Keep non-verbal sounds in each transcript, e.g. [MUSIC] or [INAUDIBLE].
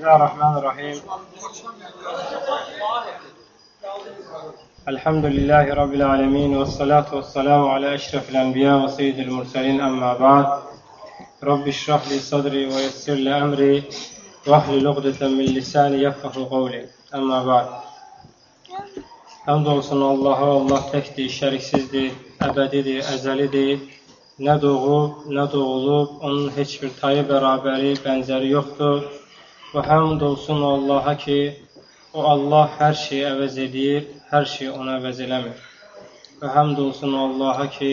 الله الرحمن الرحيم الحمد لله رب العالمين والصلاة والسلام على أشرف الأنبياء وسيد المرسلين أما بعد رب اشرح لي صدري ويسر لي أمري واحلل عقدة من لساني يفقه قولي أما بعد Həmd olsun Allaha, Allah təkdir, şəriksizdir, əbədidir, əzəlidir. Nə doğub, nə doğulub, onun heç bir tayı bərabəri, bənzəri yoxdur. Və həmd olsun Allaha ki, o Allah hər şeyi əvəz edir, hər şeyi ona əvəz eləmir. Və həmd olsun Allaha ki,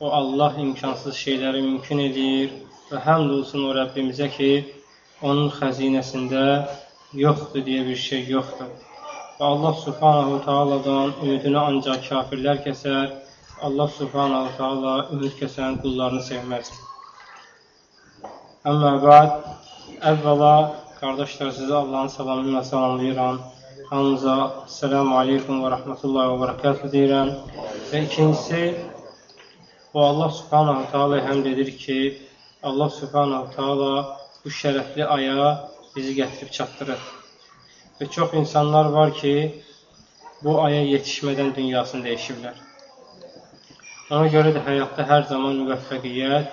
o Allah imkansız şeyləri mümkün edir. Və həmd olsun o Rəbbimizə ki, onun xəzinəsində yoxdur deyə bir şey yoxdur. Və Allah subhanahu taaladan ümidini ancaq kafirlər kəsər. Allah subhanahu taala ümid kəsən qullarını sevməz. Əmmə bəd, əvvəla qardaşlar sizə Allahın salamı ilə salamlayıram. Hamınıza selamu aleykum və rəhmətullahi və bərəkatuhu deyirəm. Və ikincisi, bu Allah subhanahu taala həmd edir ki, Allah subhanahu taala bu şərəfli aya bizi gətirib çatdırır. Və çox insanlar var ki, bu aya yetişmədən dünyasını dəyişiblər. Ona görə də həyatda hər zaman müvəffəqiyyət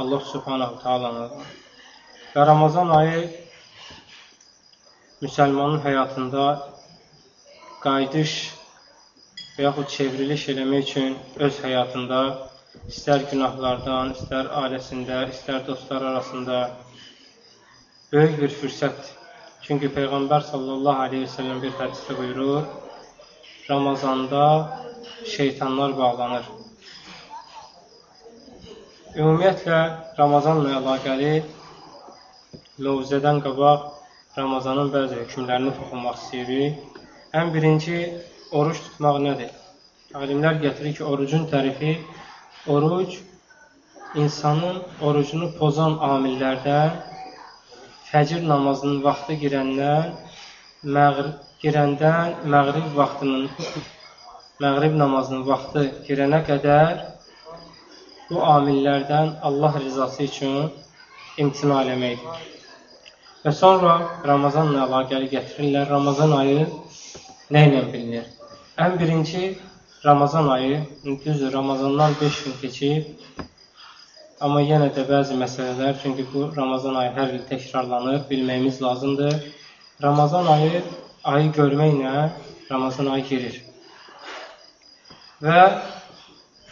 Allah subhanahu ta'alanıdır. Və Ramazan ayı müsəlmanın həyatında qayıdış və yaxud çevriliş eləmək üçün öz həyatında istər günahlardan, istər ailəsində, istər dostlar arasında böyük bir fürsətdir. Çünki Peyğəmbər sallallahu aleyhi ve sellem bir hədisdə buyurur, Ramazanda şeytanlar bağlanır. Ümumiyyətlə, Ramazanla əlaqəli mövzədən qabaq Ramazanın bəzi hökmlərini toxunmaq istəyirik. Ən birinci, oruç tutmaq nədir? Alimlər gətirir ki, orucun tərifi, oruc insanın orucunu pozan amillərdən fəcr namazının vaxtı girəndən məğrib girəndən məğrib vaxtının məğrib namazının vaxtı girənə qədər bu amillərdən Allah rizası üçün imtina eləməkdir. Və sonra Ramazanla əlaqəli gətirirlər. Ramazan ayı nə ilə bilinir? Ən birinci Ramazan ayı, düzdür, Ramazandan 5 gün keçib, amma yenə də bəzi məsələlər, çünki bu Ramazan ayı hər il təkrarlanır, bilməyimiz lazımdır. Ramazan ayı, ayı görməklə Ramazan ayı girir. Və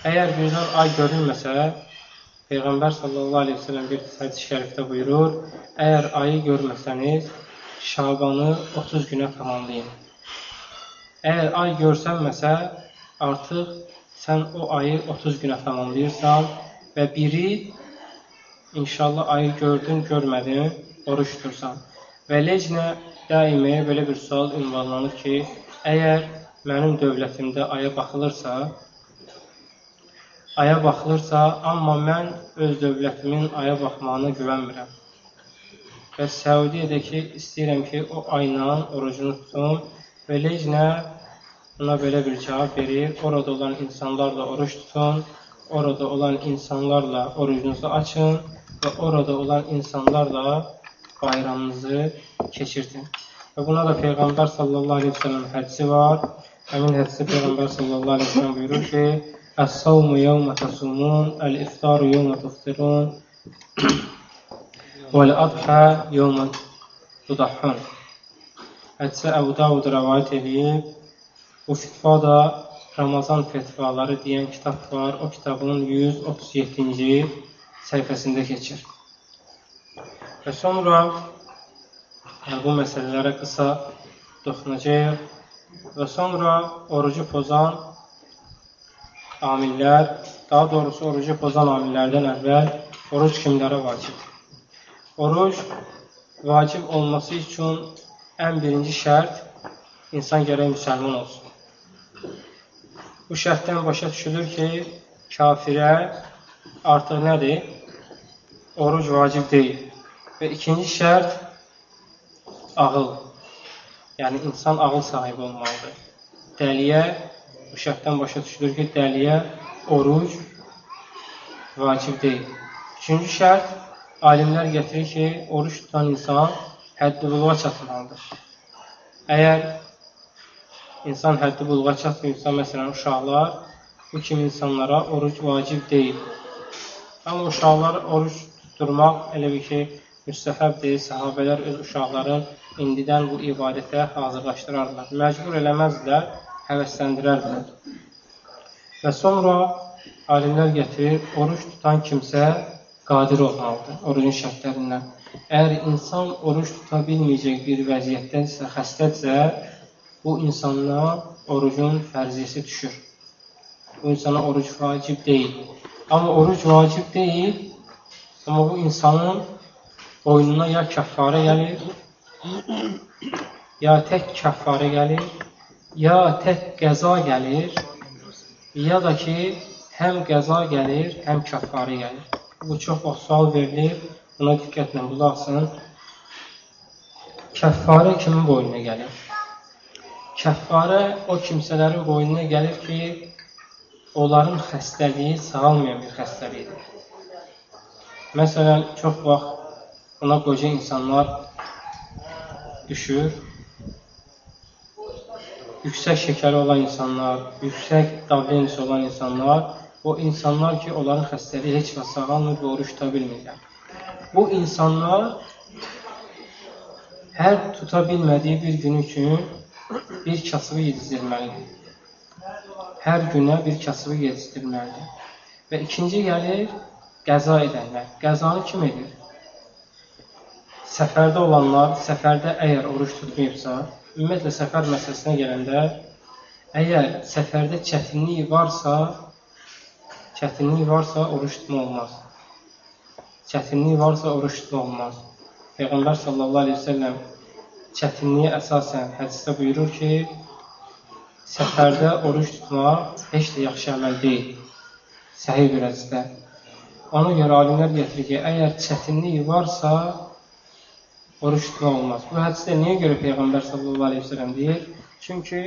əgər birdən ay görünməsə, Peyğəmbər sallallahu aleyhi ve sellem bir hədis şərifdə buyurur, əgər ayı görməsəniz, Şabanı 30 günə tamamlayın. Əgər ay görsənməsə, artıq sən o ayı 30 günə tamamlayırsan və biri inşallah ayı gördün, görmədin, oruç tutursan. Və lecnə daimi belə bir sual ünvanlanır ki, əgər mənim dövlətimdə aya baxılırsa, aya baxılırsa, amma mən öz dövlətimin aya baxmağına güvənmirəm. Və Səudiyyədəki istəyirəm ki, o ayla orucunu tutum və lejnə buna belə bir cavab verir. Orada olan insanlarla oruç tutun, orada olan insanlarla orucunuzu açın və orada olan insanlarla bayramınızı keçirdin. Və buna da Peyğəmbər sallallahu aleyhi ve sellem hədisi var. Həmin hədisi Peyğəmbər sallallahu aleyhi ve sellem buyurur ki, الصوم يوم تصومون الإفطار يوم تفطرون [CLEARS THROAT] والأضحى يوم تضحون Hədsə Əbu Davud rəvayət edib. Bu fitva da Ramazan fetvaları deyən kitab var. O kitabın 137-ci səhifəsində keçir. Və sonra bu məsələlərə qısa toxunacaq. Və sonra orucu pozan amillər, daha doğrusu orucu pozan amillərdən əvvəl oruc kimlərə vacibdir? Oruc vacib olması üçün ən birinci şərt insan gərək müsəlman olsun. Bu şərtdən başa düşülür ki, kafirə artıq nədir? Oruc vacib deyil. Və ikinci şərt ağıl. Yəni, insan ağıl sahibi olmalıdır. Dəliyə bu şərtdən başa düşülür ki, dəliyə oruc vacib deyil. Üçüncü şərt, alimlər gətirir ki, oruç tutan insan həddi buluğa çatmalıdır. Əgər insan həddi buluğa çatmayıbsa, məsələn, uşaqlar, bu kimi insanlara oruc vacib deyil. Amma uşaqlar oruc tutturmaq elə bir ki, müstəhəbdir. Sahabələr öz uşaqların indidən bu ibadətə hazırlaşdırardılar. Məcbur eləməzdilər, həvəsləndirərdilər. Və sonra alimlər gətirir, oruç tutan kimsə qadir olmalıdır, orucun şərtlərindən. Əgər insan oruç tuta bilməyəcək bir vəziyyətdənsə, xəstədirsə, bu insana orucun fərziyyəsi düşür. Bu insana oruc vacib deyil. Amma oruc vacib deyil, amma bu insanın boynuna ya kəffarə gəlir, ya tək kəffarə gəlir, ya tək qəza gəlir, ya da ki, həm qəza gəlir, həm kəffarə gəlir. Bu çox vaxt sual verilir. Buna diqqətlə qulaq asın. Kəffarə kimin boynuna gəlir? Kəffarə o kimsələrin boynuna gəlir ki, onların xəstəliyi sağalmayan bir xəstəlikdir. Məsələn, çox vaxt ona qoca insanlar düşür. Yüksək şəkəri olan insanlar, yüksək davlenisi olan insanlar o insanlar ki, onların xəstəliyi heç vaxt sağalmır və oruç tuta bilmirlər. Bu insanlar hər tuta bilmədiyi bir gün üçün bir kasıbı yedizdirməlidir. Hər günə bir kasıbı yedizdirməlidir. Və ikinci gəlir qəza edənlər. Qəzanı kim edir? Səfərdə olanlar, səfərdə əgər oruç tutmayıbsa, ümumiyyətlə səfər məsələsinə gələndə, əgər səfərdə çətinlik varsa, Çətinlik varsa oruç tutma olmaz. Çətinlik varsa oruç tutma olmaz. Peyğəmbər sallallahu əleyhi və səlləm çətinliyə əsasən hədisdə buyurur ki, səfərdə oruç tutmaq heç də yaxşı əməl deyil. Səhih bir hədisdə. Ona görə alimlər gətirir ki, əgər çətinlik varsa, oruç tutmaq olmaz. Bu hədisdə niyə görə Peyğəmbər sallallahu əleyhi və səlləm deyir? Çünki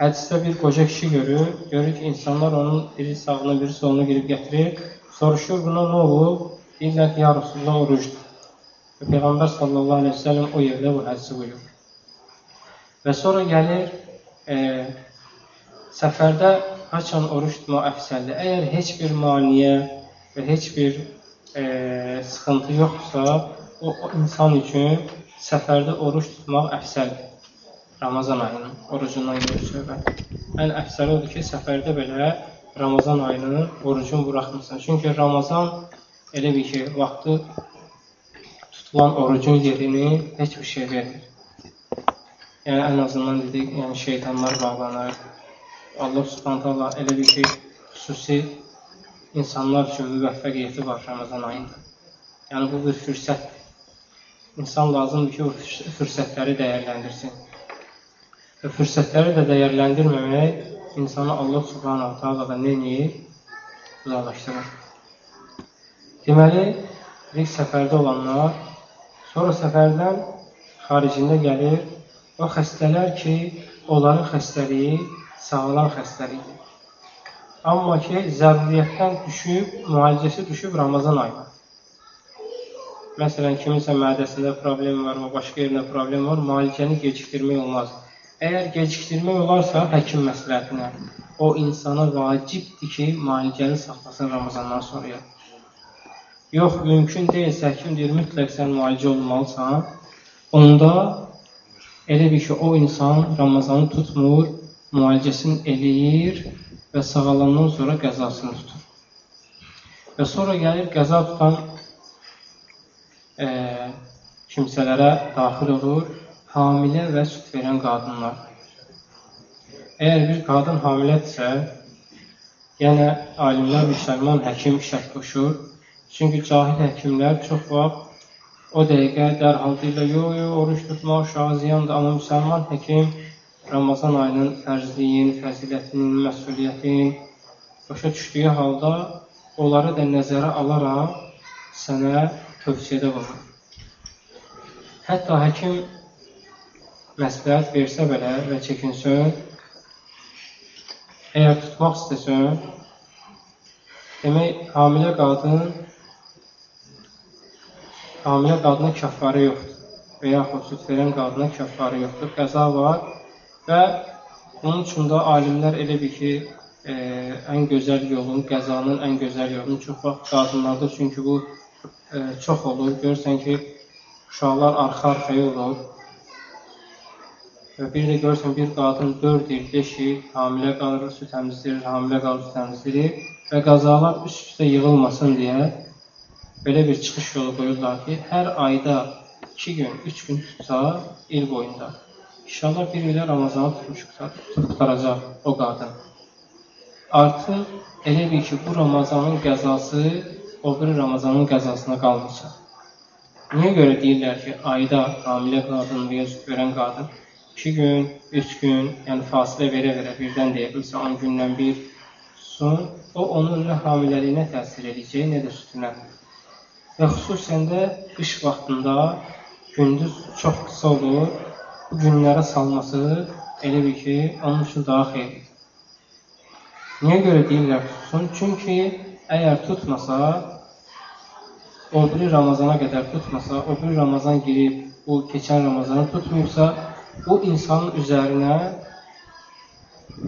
Hədisdə bir qoca kişi görür, görür ki, insanlar onun biri sağına, biri soluna girib gətirir. Soruşur, buna nə olub? Deyirlər ki, ya Rasulullah orucdur. Və Peyğəmbər sallallahu aleyhi ve sellem o yerdə bu hədisi buyurur. Və sonra gəlir, e, səfərdə haçan oruç tutmaq əfsəldir. Əgər heç bir maniyə və heç bir e, sıxıntı yoxdursa, o, o insan üçün səfərdə oruç tutmaq əfsəldir. Ramazan ayının orucundan gedir söhbət. Ən əfsəli odur ki, səfərdə belə Ramazan ayının orucunu buraxmırsan. Çünki Ramazan elə bir ki, vaxtı tutulan orucun yerini heç bir şey vermir. Yəni, ən azından dedik, yəni şeytanlar bağlanır. Allah subhanət Allah elə bir ki, xüsusi insanlar üçün müvəffəqiyyəti var Ramazan ayında. Yəni, bu bir fürsətdir. İnsan lazımdır ki, o fürsətləri dəyərləndirsin. Və fürsətləri də dəyərləndirməmək insanı Allah subhanahu ta'aladan neyir? Uzaqlaşdırır. Deməli, ilk səfərdə olanlar, sonra səfərdən xaricində gəlir o xəstələr ki, onların xəstəliyi sağlam xəstəlikdir. Amma ki, zəruriyyətdən düşüb, müalicəsi düşüb Ramazan ayına. Məsələn, kiminsə mədəsində problem var, və başqa yerində problem var, müalicəni gecikdirmək olmaz. Əgər gecikdirmək olarsa həkim məsləhətinə, o insana vacibdir ki, müalicəni saxlasın Ramazandan sonraya. Yox, mümkün deyilsə, həkim deyir, mütləq sən müalicə olmalısan, onda elə bir ki, o insan Ramazanı tutmur, müalicəsini eləyir və sağalandan sonra qəzasını tutur. Və sonra gəlir qəza tutan e, kimsələrə daxil olur hamilə və süt verən qadınlar. Əgər bir qadın hamilədirsə, yəni alimlər müsəlman həkim şərt qoşur. Çünki cahil həkimlər çox vaxt o dəqiqə dərhal deyirlər, yox, yox, oruç tutmaq uşağa ziyandır, amma müsəlman həkim Ramazan ayının fərzliyin, fəzilətinin, məsuliyyətin başa düşdüyü halda onları da nəzərə alaraq sənə tövsiyədə bulunur. Hətta həkim məsləhət versə belə və çəkinsən, əgər tutmaq istəsən, demək, hamilə qadın hamilə qadına kəffarə yoxdur. və yaxud süd verən qadına kəffarə yoxdur, qəza var və bunun üçün də alimlər elə bir ki, e, ən gözəl yolun, qəzanın ən gözəl yolunu çox vaxt qadınlarda çünki bu çox olur. Görürsən ki, uşaqlar arxa-arxaya olur və bir də görürsən bir qadın 4 il, 5 il hamilə qalır, süd təmizləyir, hamilə qalır, süd təmizləyir və qazalar üst-üstə yığılmasın deyə belə bir çıxış yolu qoyurlar ki, hər ayda 2 gün, 3 gün tutsa il boyunda. İnşallah bir ilə Ramazanı tutmuş tutaracaq o qadın. Artıq elə bir ki, bu Ramazanın qəzası o bir Ramazanın qəzasına qalmayacaq. Niyə görə deyirlər ki, ayda hamilə qadın və ya süd verən qadın 2 gün, 3 gün, yəni fasilə verə-verə birdən deyə bilsə 10 gündən bir tutsun, o onun nə hamiləliyinə təsir edəcək, nə də sütünə. Və xüsusən də qış vaxtında gündüz çox qısa olur, bu günlərə salması elə bir ki, onun üçün daha xeyirlidir. Niyə görə deyirlər tutsun? Çünki əgər tutmasa, o biri Ramazana qədər tutmasa, o biri Ramazan girib, bu keçən Ramazanı tutmayıbsa, bu insanın üzərinə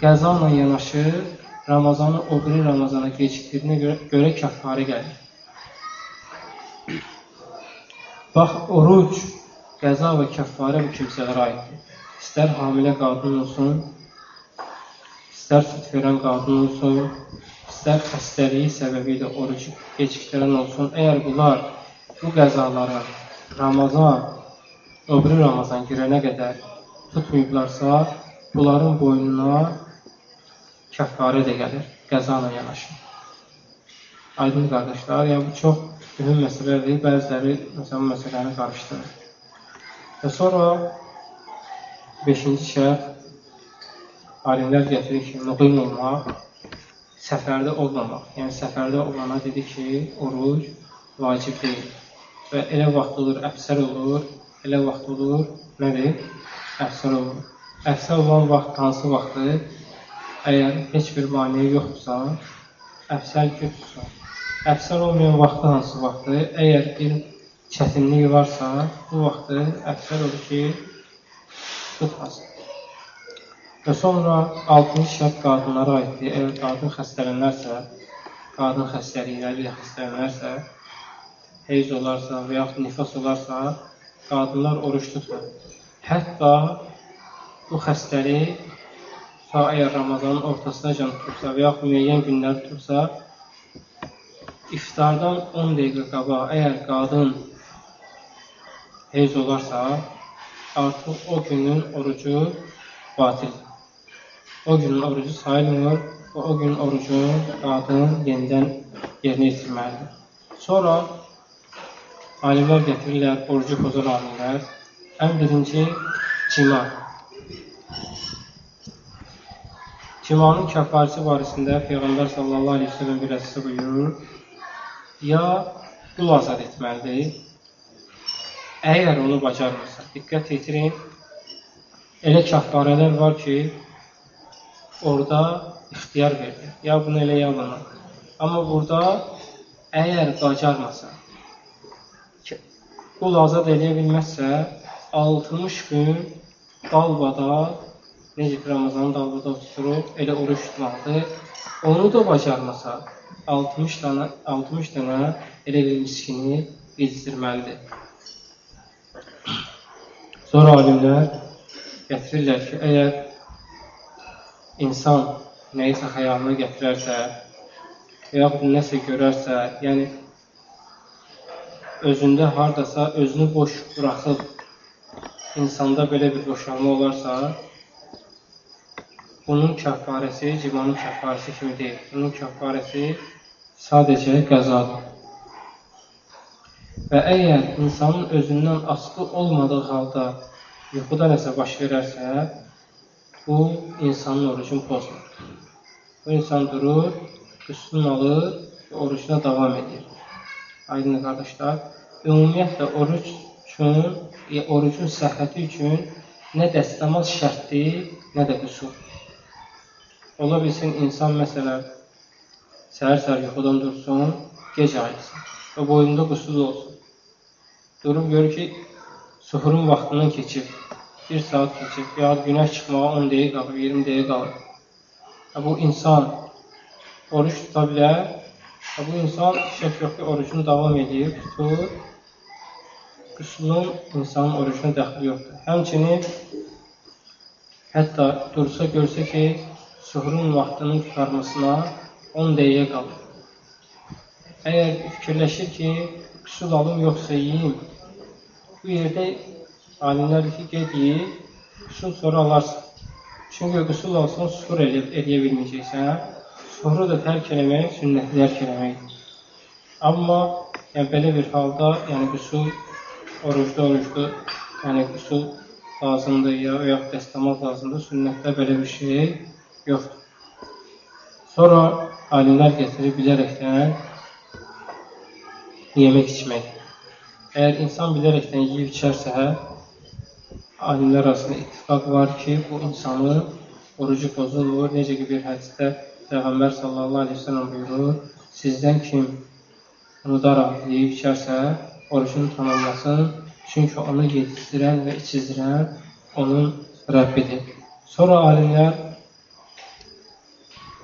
qəza ilə yanaşı Ramazanı o biri Ramazana keçirdiyinə görə, görə kəffarə gəlir. Bax, oruc, qəza və kəffarə bu kimsələrə aiddir. İstər hamilə qadın olsun, istər süt verən qadın olsun, istər xəstəliyi səbəbi ilə orucu gecikdirən olsun. Əgər bunlar bu qəzaları Ramazan, biri Ramazan girənə qədər tutmayıblarsa, bunların boynuna kəffarə də gəlir, qəza ilə yanaşı. Aydın qardaşlar, yəni bu çox mühüm məsələdir. Bəziləri məsələn məsələni qarışdırır. Və sonra 5-ci şərt alimlər gətirir ki, müqim olmaq, səfərdə olmamaq. Yəni səfərdə olana dedi ki, oruc vacib deyil. Və elə vaxt olur, əfsər olur, elə vaxt olur, nədir? Əfsər olur. Əfsər olan vaxt hansı vaxtdır? Əgər heç bir maneə yoxdursa, əfsər götürsən. Əfsər olmayan vaxtı hansı vaxtdır? Əgər bir çətinlik varsa, bu vaxtı əfsər olur ki, tutmasın. Və sonra 6-cı şərt qadınlara aiddir. Əgər qadın xəstələnərsə, qadın xəstəlikləri ilə xəstələnərsə, heyz olarsa və yaxud nifas olarsa, qadınlar oruç tutmur. Hətta bu xəstəlik ta əgər Ramazanın ortasına can tutursa və yaxud müəyyən günlər tutursa, iftardan 10 dəqiqə qabaq əgər qadın heyz olarsa, artıq o günün orucu batildir. O günün orucu sayılmır və o günün orucunu qadın yenidən yerinə yetirməlidir. Sonra alimlər gətirirlər orucu pozan amillər. Ən birinci cima. Cimanın kəfarəsi barəsində Peyğəmbər sallallahu əleyhi və səlləm bir hədisdə buyurur: ya qul azad etməlidir. Əgər onu bacarmırsa, diqqət yetirin, elə kəffarələr var ki, orada ixtiyar verir. Ya bunu elə, ya bunu. Amma burada əgər bacarmasa, qul azad edə bilməzsə, 60 gün dalbada, necə ki, Ramazanın dalbada tuturub, elə oruç tutmalıdır. Onu da bacarmasa, 60 dənə 60 dənə elə bir miskini yetişdirməlidir. Sonra alimlər gətirirlər ki, əgər insan nəyisə xəyalına gətirərsə, yaxud nəsə görərsə, yəni özündə hardasa özünü boş buraxıb insanda belə bir boşalma olarsa, bunun kəffarəsi cimanın kəffarəsi kimi deyil. Bunun kəffarəsi sadəcə qəzadır. Və əgər insanın özündən asılı olmadığı halda yuxuda nəsə baş verərsə, bu insanın orucunu pozmur. Bu insan durur, üstün alır və orucuna davam edir. Aydın qardaşlar, ümumiyyətlə oruc üçün, e, orucun səhhəti üçün nə dəstəmaz şərtdir, nə də qüsur. Ola bilsin insan məsələn Səhər-səhər yuxudan dursun, gec ayılsın və boyunda qusuz olsun. Durub görür ki, suhurun vaxtından keçib, bir saat keçib, ya günəş çıxmağa 10 dəqiqə qalır, 20 dəqiqə qalır. Bu insan oruç tuta bilər. Bu insan şək yox ki, orucunu davam edir, tutur. Qüslun insanın orucuna dəxli yoxdur. Həmçinin hətta dursa görsə ki, suhurun vaxtının tutarmasına 10 dəqiqə qalır. Əgər fikirləşir ki, qüsul alım yoxsa yiyim, bu yerdə alimlər ki, ged yiyib, qüsul sonra alarsan. Çünki qüsul alsan, suhur edə, edə bilməyəcəksən. Suhuru da tərk eləmək, sünnəti tərk eləməkdir. Amma yəni, belə bir halda, yəni qüsul orucda orucda, yəni qüsul lazımdır ya, ya dəstəmal lazımdır, sünnətdə belə bir şey yoxdur. Sonra alimlər gətirib bilərəkdən yemək içmək. Əgər insan bilərəkdən yeyib içərsə, alimlər arasında ittifaq var ki, bu insanın orucu pozulmur. Necə ki, bir hədisdə Peyğəmbər sallallahu aleyhi ve sellem buyurur, sizdən kim unudaraq yeyib içərsə, orucunu tamamlasın, çünki onu yetişdirən və içizdirən onun Rəbbidir. Sonra alimlər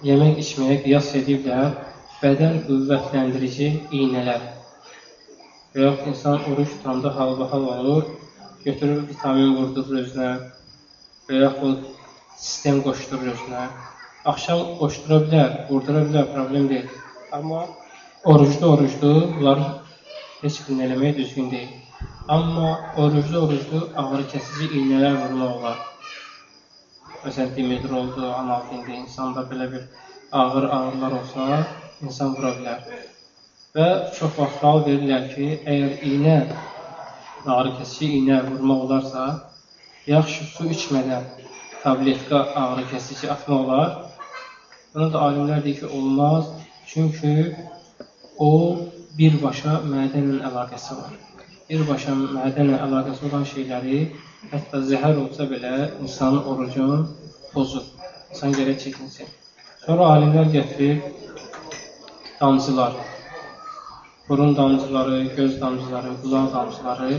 yemək içməyə qiyas ediblər bədən qüvvətləndirici iynələr və yaxud insan oruç tutanda halbahal olur, götürür vitamin vurdurur özünə və yaxud sistem qoşdurur özünə. Axşam qoşdura bilər, vurdura bilər, problem deyil. Amma orucda orucdu, bunlar heç birini eləmək düzgün deyil. Amma orucda orucdu ağrı kəsici iynələr vurmaq olar. Məsələn, Dimedr oldu, analgində insanda belə bir ağır ağrılar olsa, insan vura bilər. Və çox vaxt sual verirlər ki, əgər iynə ağrı kəsici iynə vurmaq olarsa, yaxşı su içmədən tabletka ağrı kəsici atmaq olar. Buna da alimlər deyir ki, olmaz. Çünki o birbaşa mədənlə əlaqəsi var. Birbaşa mədənlə əlaqəsi olan şeyləri hətta zəhər olsa belə insanın orucunu pozur. İnsan gərək çəkinsin. Sonra alimlər gətirir damcılar burun damcıları, göz damcıları, qulaq damcıları,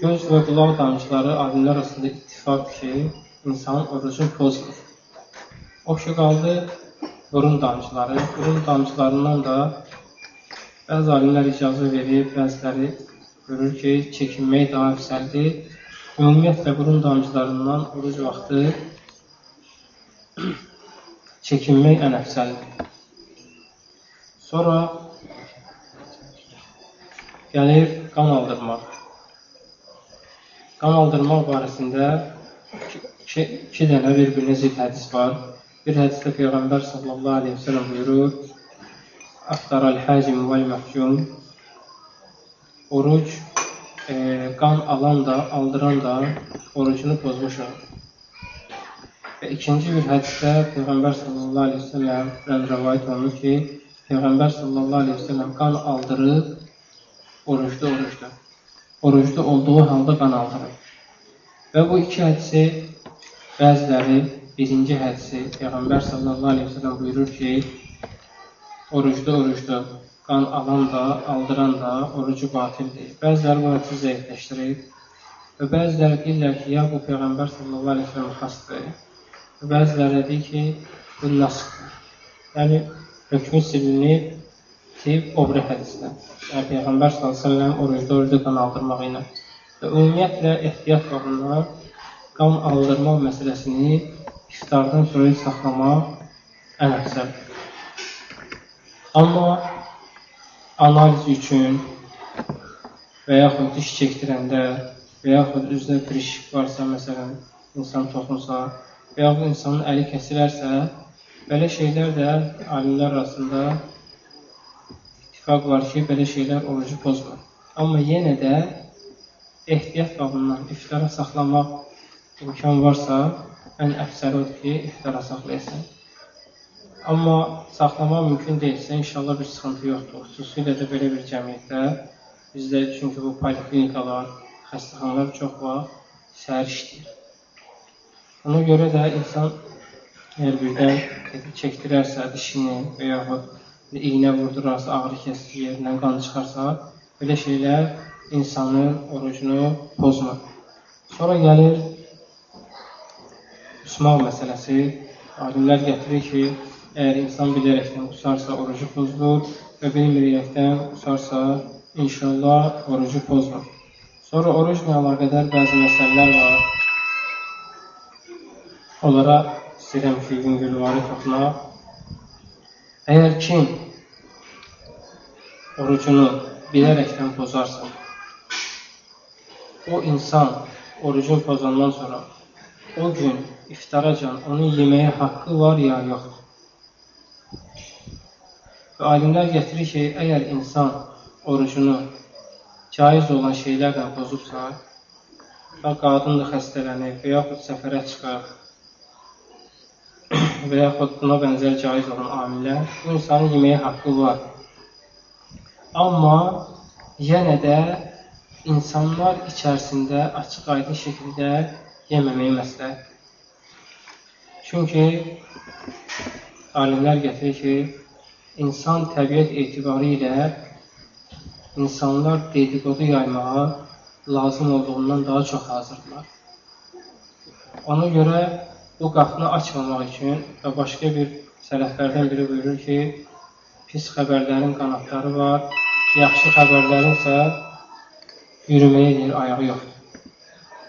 göz və qulaq damcıları alimlər arasında ittifaq ki, insanın orucunu pozmur. O ki, qaldı burun damcıları. Burun damcılarından da bəzi alimlər icazə verir, bəziləri görür ki, çəkinmək daha əfsəldir. Ümumiyyətlə, burun damcılarından oruc vaxtı çəkinmək ən əfsəldir. Sonra gəlir qan aldırmaq. Qan aldırmaq barəsində iki, iki dənə bir-birinə zid hədis var. Bir hədisdə Peyğəmbər sallallahu aleyhi ve sellem buyurur, Aftaral həcim vəl məhcum Oruc e, qan alan da, aldıran da orucunu pozmuş olur. Və ikinci bir hədisdə Peyğəmbər sallallahu aleyhi ve sellem rəvayət olunur ki, Peyğəmbər sallallahu aleyhi ve sellem qan aldırıb orucda orucda. Orucda olduğu halda qan aldırır. Və bu iki hədisi bəziləri birinci hədisi Peyğəmbər sallallahu aleyhi ve sellem buyurur ki, orucda orucda qan alan da, aldıran da orucu batildir. Bəziləri bu hədisi zəifləşdirir və bəziləri deyirlər ki, ya bu Peyğəmbər sallallahu aleyhi ve sellem xastdır. Və bəziləri deyir ki, bu nasqdır. Yəni, hökmü silinib, deyib o biri hədisdən yəni Peyğəmbər s.ə.v orucda orucu qan aldırmaq ilə və ümumiyyətlə ehtiyat babından qan aldırmaq məsələsini iftardan sonra saxlamaq ən əfsəldir. Amma analiz üçün və yaxud diş çəkdirəndə və yaxud üzdə qırışıq varsa, məsələn, insan toxunsa və yaxud insanın əli kəsilərsə, belə şeylər də alimlər arasında İttifaq var ki, belə şeylər orucu pozmur. Amma yenə də ehtiyat babından iftara saxlamaq imkan varsa, ən əfsəli odur ki, iftara saxlayasan. Amma saxlamaq mümkün deyilsə, inşallah bir sıxıntı yoxdur. Xüsusilə də belə bir cəmiyyətdə bizdə çünki bu poliklinikalar, xəstəxanalar çox vaxt səhər işləyir. Ona görə də insan əgər birdən çəkdirərsə dişini və yaxud iynə vurdurarsa, ağrı kəsici yerindən qan çıxarsa, belə şeylər insanın orucunu pozmur. Sonra gəlir qusmaq məsələsi. Alimlər gətirir ki, əgər insan bilərəkdən qusarsa, orucu pozulur və bilməyərəkdən qusarsa, inşallah orucu pozmur. Sonra orucla əlaqədar bəzi məsələlər var. Onlara istəyirəm ki, yüngülvari toxunaq. Əgər kim orucunu bilərəkdən pozarsa, o insan orucun pozandan sonra o gün iftaracan onu yeməyə haqqı var ya yoxdur. Və alimlər gətirir ki, əgər insan orucunu caiz olan şeylərlə pozubsa, və qadın da xəstələnir və yaxud səfərə çıxır və yaxud buna bənzər caiz olan amillər, bu insanın yeməyə haqqı var. Amma yenə də insanlar içərisində açıq aydın şəkildə yeməməyi məsləhət. Çünki alimlər gətirir ki, insan təbiət etibarı ilə insanlar dedikodu yaymağa lazım olduğundan daha çox hazırdılar. Ona görə bu qapını açmamaq üçün və başqa bir sələflərdən biri buyurur ki, pis xəbərlərin qanatları var, yaxşı xəbərlərin isə yürüməyə deyir, ayağı yoxdur.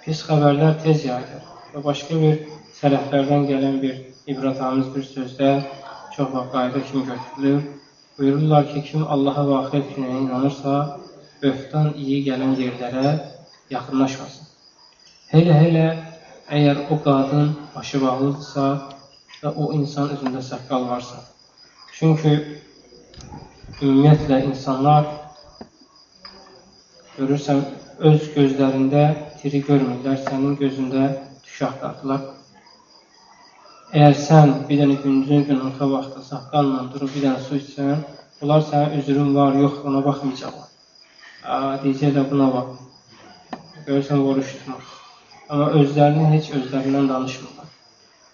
Pis xəbərlər tez yayılır və başqa bir sələflərdən gələn bir ibrətamiz bir sözdə çox vaxt qayda kimi götürülür. Buyururlar ki, kim Allaha və axirət günəyə inanırsa, böhtan iyi gələn yerlərə yaxınlaşmasın. Hələ-hələ əgər o qadın başı bağlıdırsa və o insan üzündə səqqal varsa. Çünki ümumiyyətlə insanlar görürsən, öz gözlərində tiri görmürlər, sənin gözündə tük axtardılar. Əgər sən bir dənə gündüzün günorta vaxtı saqqalla durub bir dənə su içsən, onlar sənin üzrün var, yox, ona baxmayacaqlar. Deyəcəklər, buna bax. Görürsən, oruç tutmur. Amma özlərini heç özlərindən danışmırlar.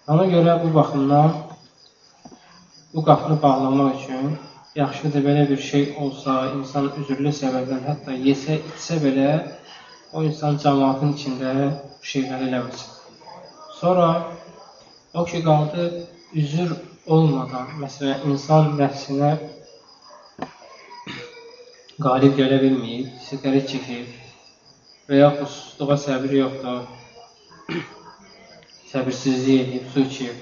Ona görə bu baxımdan bu qapını bağlamaq üçün yaxşıdır belə bir şey olsa, insan üzürlü səbəbdən hətta yesə, içsə belə o insan cəmaatın içində bu şeyləri eləməsin. Sonra o ki, qaldı üzür olmadan, məsələn, insan nəfsinə qalib gələ bilməyib, siqaret çəkib və yaxud susluğa səbir yoxdur, [CLEARS THROAT] səbirsizlik edib, su içib.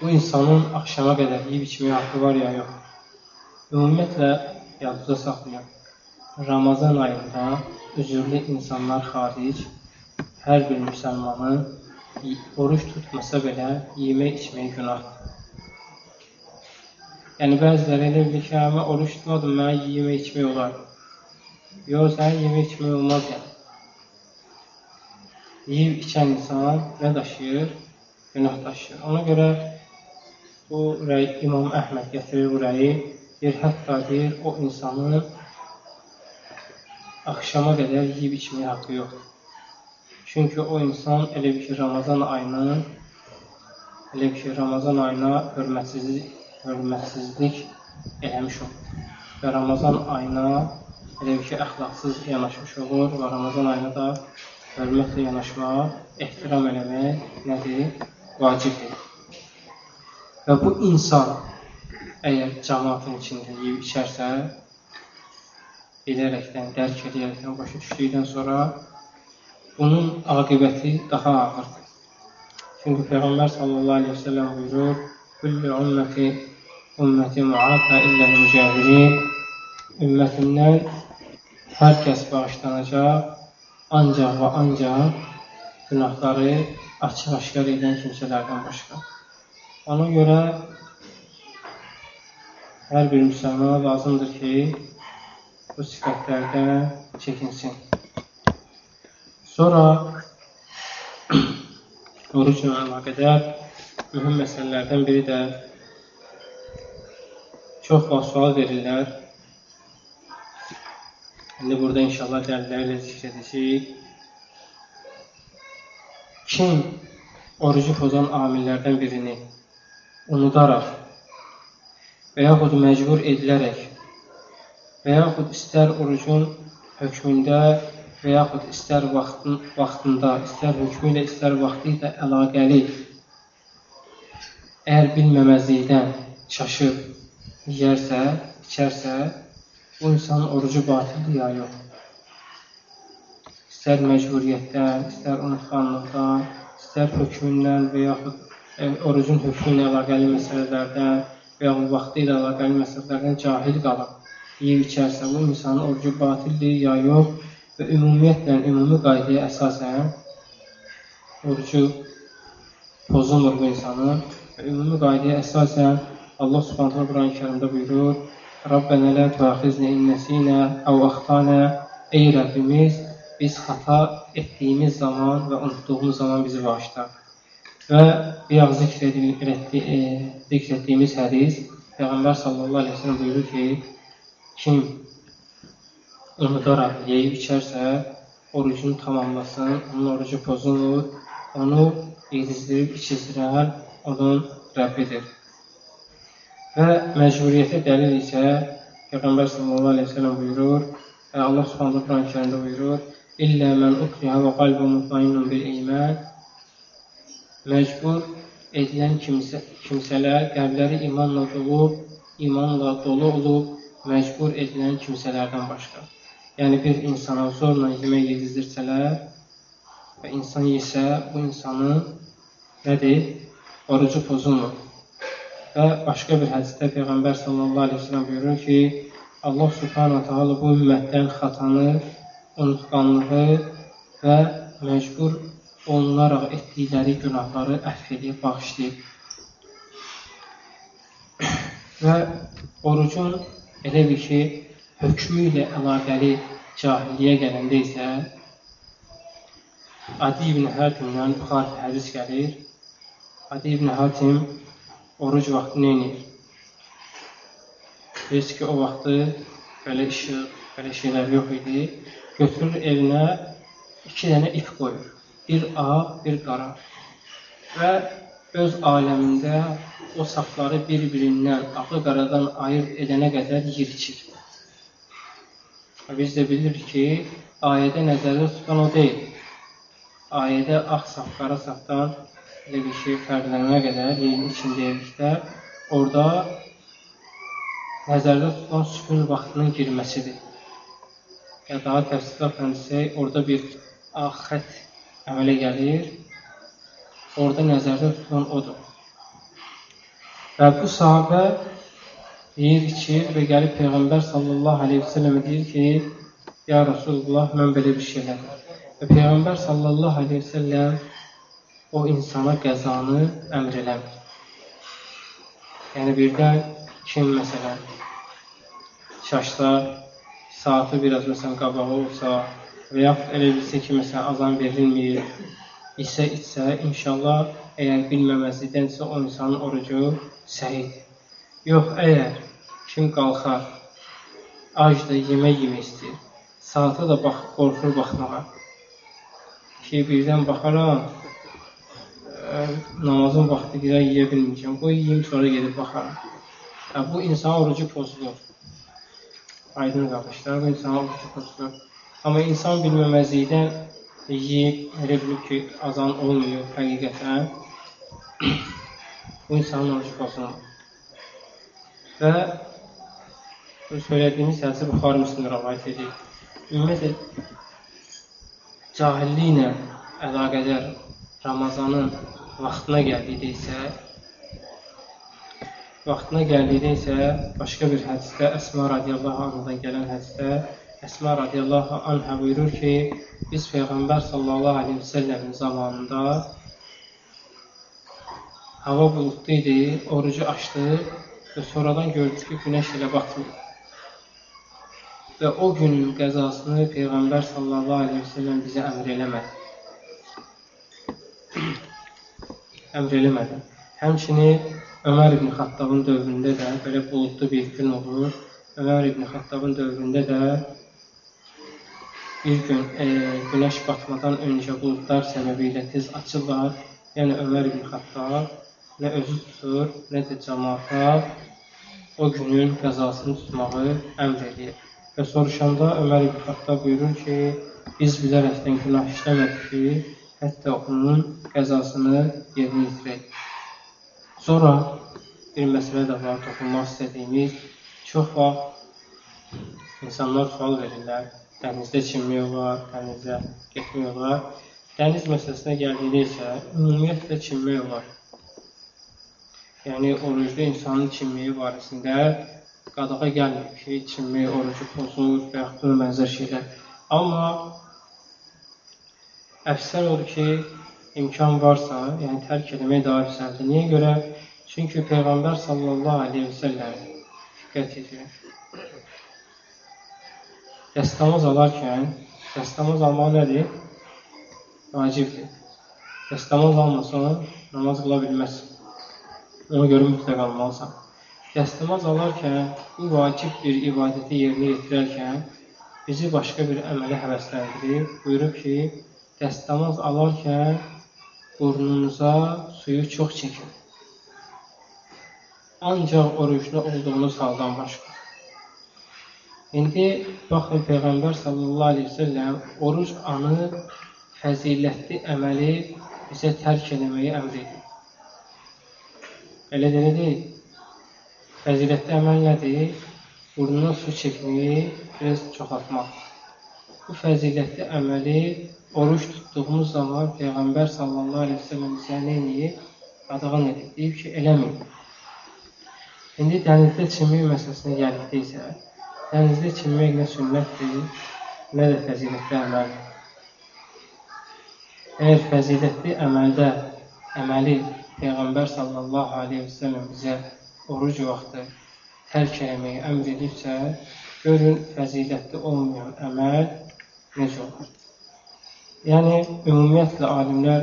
Bu insanın axşama qədər yiyib içməyə haqqı var ya yox. Ümumiyyətlə, yadınızda saxlayın. Ramazan ayında üzürlü insanlar xaric hər bir müsəlmanın oruç tutmasa belə yemək içmək günahdır. Yəni, bəziləri elə bilir ki, mən oruç tutmadım, mənə yemək içmək olar. Yox, sənin yemək içmək olmaz yəni. Yeyib içən insan nə daşıyır? Günah daşıyır. Ona görə bu rəy İmam Əhməd gətirir bu rəyi. Deyir, hətta deyir, o insanın axşama qədər yeyib içməyə haqqı yoxdur. Çünki o insan elə bir ki, Ramazan ayını elə bir ki, Ramazan ayına hörmətsizlik, hörmətsizlik eləmiş olur. Və Ramazan ayına elə bir ki, əxlaqsız yanaşmış olur və Ramazan ayına da hörmətlə yanaşmağa, ehtiram eləmək nədir? Vacibdir. Və bu insan əgər cəmaatın içində yeyib içərsə, bilərəkdən, dərk edərəkdən, başa düşdükdən sonra bunun aqibəti daha ağırdır. Çünki Peyğəmbər sallallahu aleyhi ve sellem buyurur, Kulli ümməti ümməti muafa illəl mücahirin ümmətindən hər kəs bağışlanacaq, ancaq və ancaq günahları açıq-aşkar edən kimsələrdən başqa. Ona görə hər bir müsəlmana lazımdır ki, bu sifətlərdən çəkinsin. Sonra [CLEARS THROAT] orucla əlaqədar mühüm məsələlərdən biri də çox vaxt sual verirlər. İndi burada inşallah dəlillərlə zikr edəcəyik. Kim orucu pozan amillərdən birini unudaraq və yaxud məcbur edilərək və yaxud istər orucun hökmündə və yaxud istər vaxtın, vaxtında, istər hökmü ilə, istər vaxtı ilə əlaqəli əgər bilməməzlikdən çaşıb yeyərsə, içərsə, bu insanın orucu batildir ya yox. İstər məcburiyyətdən, istər unutqanlıqdan, istər hökmündən və yaxud e, orucun hökmü ilə əlaqəli məsələlərdən və yaxud vaxtı ilə əlaqəli məsələlərdən cahil qalıb, yeyib içərsə, bu insanın orucu batildir ya yox və ümumiyyətlə, ümumi qaydaya əsasən orucu pozulmur bu insanın və ümumi qaydaya əsasən Allah subhanətlə Quran-ı kərimdə buyurur Rabbənə lə tuaxiznə innəsinə əv axtanə Ey Rəbbimiz, biz xata etdiyimiz zaman və unutduğumuz zaman bizi bağışla. Və bayaq zikr, edil, e, zikr etdiyimiz hədis Peyğəmbər sallallahu aleyhi ve sellem buyurur ki, kim unudaraq yeyib içərsə, orucunu tamamlasın, onun orucu pozulur, onu yedizdirib içizdirən onun Rəbbidir. Və məcburiyyətə dəlil isə Peyğəmbər sallallahu aleyhi ve sellem buyurur, və Allah subhanələ Quran-ı kərimdə buyurur, İllə mən ukrihə və qalbə mutmainnun bil iman məcbur edilən kimsə, kimsələr qəlbləri imanla dolub, imanla dolu olub, məcbur edilən kimsələrdən başqa. Yəni, bir insana zorla yemək yedizdirsələr və insan yesə, bu insanın nədir? Orucu pozulmur. Və başqa bir hədisdə Peyğəmbər sallallahu aleyhi ve sellem buyurur ki, Allah subhanahu ta'ala bu ümmətdən xatanı unutqanlığı və məcbur olunaraq etdikləri günahları əff edib, bağışlayıb. [CLEARS THROAT] və orucun elə bir ki, hökmü ilə əlaqəli cahilliyə gələndə isə Adi ibn Hətimdən Buxar hədis gəlir. Adi ibn Hətim oruc vaxtı edir? Bilirsiniz ki, o vaxtı belə işıq, belə şeylər yox idi götürür evinə iki dənə ip qoyur. Bir ağ, bir qara. Və öz aləmində o safları bir-birindən, ağı qaradan ayırt edənə qədər yer içir. Biz də bilirik ki, ayədə nəzərdə tutan o deyil. Ayədə ağ saf, qara safdan elə bir şey fərqlənənə qədər yerin içindəyikdə orada nəzərdə tutan sükun vaxtının girməsidir ya daha təfsilatla desək, orada bir axət əmələ gəlir. Orada nəzərdə tutulan odur. Və bu sahabə yeyir, içir və gəlib Peyğəmbər sallallahu aleyhi və səlləmə deyir ki, Ya Rasulullah, mən belə bir şey elədim. Və Peyğəmbər sallallahu aleyhi və səlləm o insana qəzanı əmr eləmir. Yəni birdən kim məsələn şaşsa, saatı biraz məsələn qabağı olsa və yaxud elə bilsə ki, məsələn azan verilmir, isə içsə, inşallah əgər bilməməzlikdənsə o insanın orucu səhidir. Yox, əgər kim qalxar, acda yemək yemək istəyir, saata da bax, qorxur baxmağa ki, birdən baxaram, namazın vaxtı girə yeyə bilməyəcəm, qoy yiyim, sonra gedib baxaram. Hə, bu insan orucu pozulur. Aydın qardaşlar, bu insan orucu pozulur. Amma insan bilməməzlikdən yeyib, elə bilib ki, azan olmuyor həqiqətən. bu insanın orucu pozulur. Və söylədiyimiz hədisi Buxarı Müslim rəvayət edir. Ümumiyyətlə, cahilliklə əlaqədar Ramazanın vaxtına gəldikdə isə Vaxtına gəldikdə isə başqa bir hədisdə Əsma radiyallahu anhadan gələn hədisdə Əsma radiyallahu anhə buyurur ki, biz Peyğəmbər sallallahu aleyhi ve səlləmin zamanında hava bulutlu idi, orucu açdı və sonradan gördük ki, günəş elə batmır. Və o günün qəzasını Peyğəmbər sallallahu aleyhi ve səlləm bizə əmr eləmədi. Əmr eləmədi. Həmçinin Ömər ibn Xattabın dövründə də belə buludlu bir gün olur. Ömər ibn Xattabın dövründə də bir gün e, günəş batmadan öncə buludlar səbəbilə tez açırlar. Yəni Ömər ibn Xattab nə özü tutur, nə də cəmaata o günün qəzasını tutmağı əmr edir. Və soruşanda Ömər ibn Xattab buyurur ki, biz bilərəkdən günah işləmədik ki, hətta onun qəzasını yerinə yetirək. Sonra bir məsələ də var, toxunmaq istədiyimiz. Çox vaxt insanlar sual verirlər, dənizdə çimmək olar, dənizə getmək olar. Dəniz məsələsinə gəldikdə isə ümumiyyətlə çimmək olar. Yəni, oruclu insanın çimməyi barəsində qadağa gəlmir ki, çimmək orucu pozur və yaxud da bənzər şeylər. Amma əfsər odur ki, imkan varsa, yəni tərk eləmək daha əfsəldir. Niyə görə? Çünki Peyğəmbər sallallahu aleyhi və səlləm diqqət edir. Dəstəmaz alarkən, dəstəmaz almaq nədir? Vacibdir. Dəstəmaz almasan, namaz qıla bilməzsin. Ona görə mütləq almalısan. Dəstəmaz alarkən, bu vacib bir ibadəti yerinə yetirərkən bizi başqa bir əmələ həvəsləndirir. Buyurub ki, dəstəmaz alarkən burnunuza suyu çox çəkin. Ancaq oruclu olduğunuz haldan başqa. İndi baxın Peyğəmbər sallallahu əleyhi və səlləm oruc anı fəzilətli əməli bizə tərk eləməyi əmr edir. Elə deyil. Fəzilətli əməl nədir? Burnuna su çəkməyi biraz çoxaltmaq. Bu fəzilətli əməli oruç tutduğumuz zaman Peyğəmbər sallallahu aleyhi ve sellem bizə eləyib? Qadağan edib. Deyib ki, eləməyin. İndi dənizdə çimmək məsələsinə gəldikdə isə, dənizdə çimmək nə sünnətdir, nə də fəzilətli əməldir. Əgər fəzilətli əməldə əməli Peyğəmbər sallallahu aleyhi ve sellem bizə oruc vaxtı tərk eləməyi əmr edibsə, görün fəzilətli olmayan əməl necə olur. Yəni, ümumiyyətlə alimlər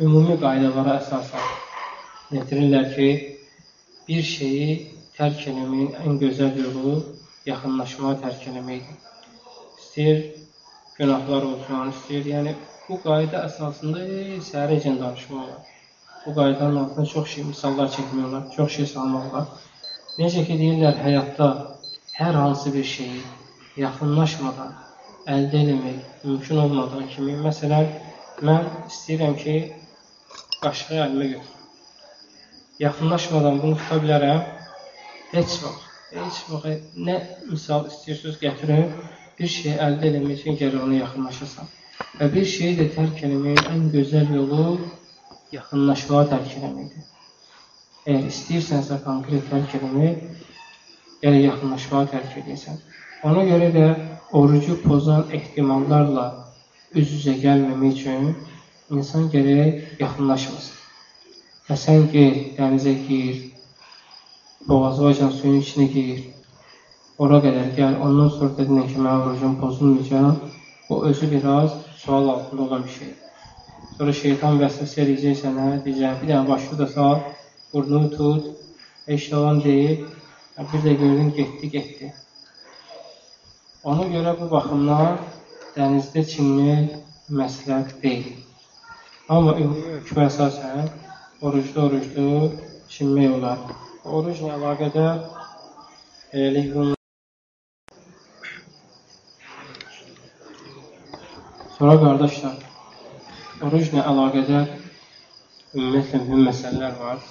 ümumi qaydalara əsasən getirirlər ki, bir şeyi tərk eləməyin ən gözəl yolu yaxınlaşmağa tərk eləməkdir. İstəyir günahlar olsun, istəyir, yəni bu qayda əsasında səhərəcən danışmaq olar. Bu qaydanın altında çox şey misallar çəkmək olar, çox şey salmaq olar. Necə ki, deyirlər, həyatda hər hansı bir şeyi yaxınlaşmadan əldə eləmək mümkün olmadığı kimi, məsələn, mən istəyirəm ki, qaşığı əlimə götürüm. Yaxınlaşmadan bunu tuta bilərəm, heç vaxt, heç vaxt nə misal istəyirsiniz gətirin, bir şey əldə eləmək üçün gərək ona yaxınlaşasan. Və bir şeyi də tərk eləməyin ən gözəl yolu yaxınlaşmağa tərk eləməkdir. Əgər istəyirsənsə konkret tərk eləmək, yəni yaxınlaşmağa tərk edəsən. Ona görə də orucu pozan ehtimallarla üz-üzə gəlməmək üçün insan gərək yaxınlaşmasın. Həsən gir, dənizə gir, boğazvacan suyun içine gir, ora qədər gəl, ondan sonra dedin ki, mənim orucum pozulmayacaq, o özü biraz sual altında olan bir şeydir. Sonra şeytan vəsvəsə eləyəcək sənə, deyəcək, bir dənə başı da sal, burnunu tut, eşyalan deyil, bir də gördün, getdi, getdi. Ona görə bu baxımdan dənizdə çinmək məsləhət deyil. Amma hökmə əsasən oruclu-oruclu çinmək olar. Orucla əlaqədar eləlik. Sonra qardaşlar, Orucla əlaqədar ümumiyyətlə mühüm məsələlər var.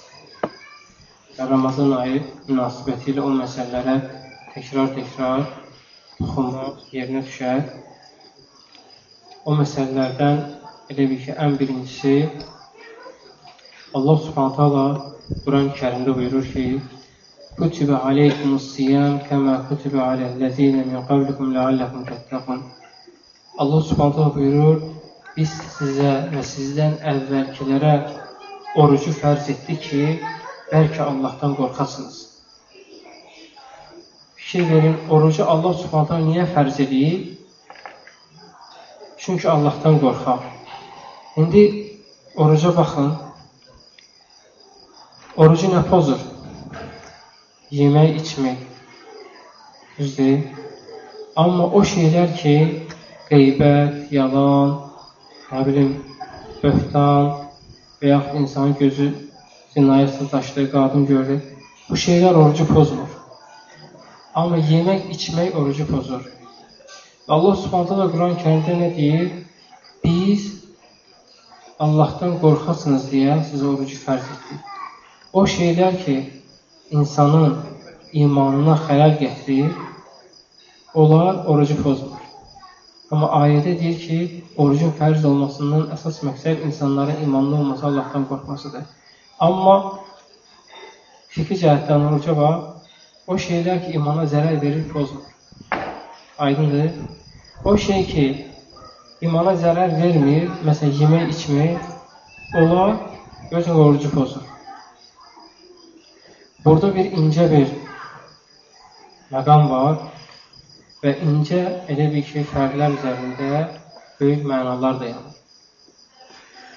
Ramazan ayı münasibəti ilə o məsələlərə təkrar-təkrar toxunmaq yerinə düşər. O məsələlərdən elə bil ki, ən birincisi Allah Subhanahu taala Quran-ı Kərimdə buyurur ki: "Kutiba aleykumus-siyam kema kutiba alellezine min qablikum la'allakum tattaqun." Allah Subhanahu taala buyurur: biz sizə və sizdən əvvəlkilərə orucu fərz etdik ki, bəlkə Allahdan qorxasınız. Fikir verin, orucu Allah subhanətə niyə fərz edib? Çünki Allahdan qorxaq. İndi oruca baxın. Orucu nə pozur? Yemək, içmək. Düzdür? Amma o şeylər ki, qeybət, yalan, nə bilim, böhtan və yaxud insanın gözü zinaya sızlaşdığı qadın görür. Bu şeylər orucu pozmur. Amma yemək, içmək orucu pozur. Allah Subhanahu taala Quran-ı Kərimdə nə deyir? Biz Allahdan qorxasınız deyə sizə orucu fərz etdik. O şeylər ki, insanın imanına xələl gətirir, onlar orucu pozmur. Amma ayədə deyir ki, orucun fərz olmasından əsas məqsəd insanların imanlı olması, Allahdan qorxmasıdır. Amma fikri cəhətdən oruca var, o şeylər ki, imana zərər verir, pozmur. Aydındır? O şey ki, imana zərər vermir, məsələn, yemək, içmək, onlar gözün orucu pozur. Burada bir incə bir məqam var və incə elə bir ki, fərqlər üzərində böyük mənalar dayanır.